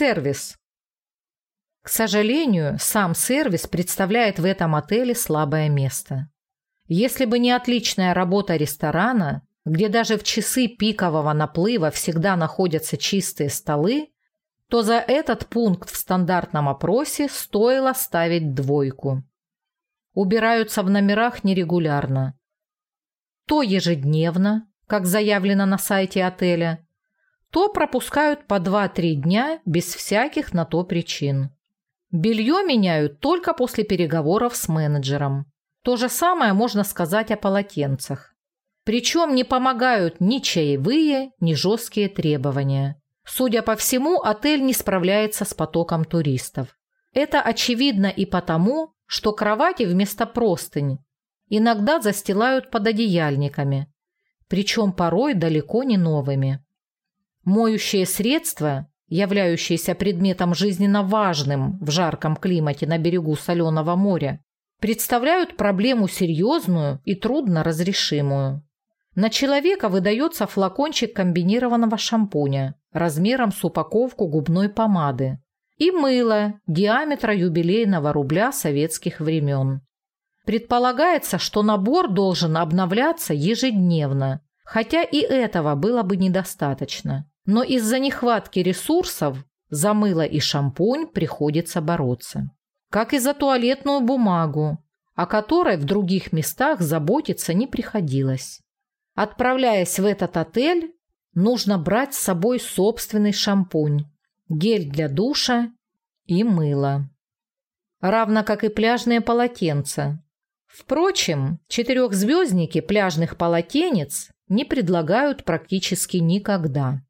сервис. К сожалению, сам сервис представляет в этом отеле слабое место. Если бы не отличная работа ресторана, где даже в часы пикового наплыва всегда находятся чистые столы, то за этот пункт в стандартном опросе стоило ставить двойку. Убираются в номерах нерегулярно. То ежедневно, как заявлено на сайте отеля, то пропускают по 2-3 дня без всяких на то причин. Белье меняют только после переговоров с менеджером. То же самое можно сказать о полотенцах. Причем не помогают ни чаевые, ни жесткие требования. Судя по всему, отель не справляется с потоком туристов. Это очевидно и потому, что кровати вместо простынь иногда застилают под одеяльниками, причем порой далеко не новыми. Моющие средства, являющиеся предметом жизненно важным в жарком климате на берегу соленого моря, представляют проблему серьезную и трудно разрешимую. На человека выдается флакончик комбинированного шампуня размером с упаковку губной помады и мыло диаметра юбилейного рубля советских времен. Предполагается, что набор должен обновляться ежедневно, хотя и этого было бы недостаточно. Но из-за нехватки ресурсов за мыло и шампунь приходится бороться. Как и за туалетную бумагу, о которой в других местах заботиться не приходилось. Отправляясь в этот отель, нужно брать с собой собственный шампунь, гель для душа и мыло. Равно как и пляжные полотенца. Впрочем, четырехзвездники пляжных полотенец не предлагают практически никогда.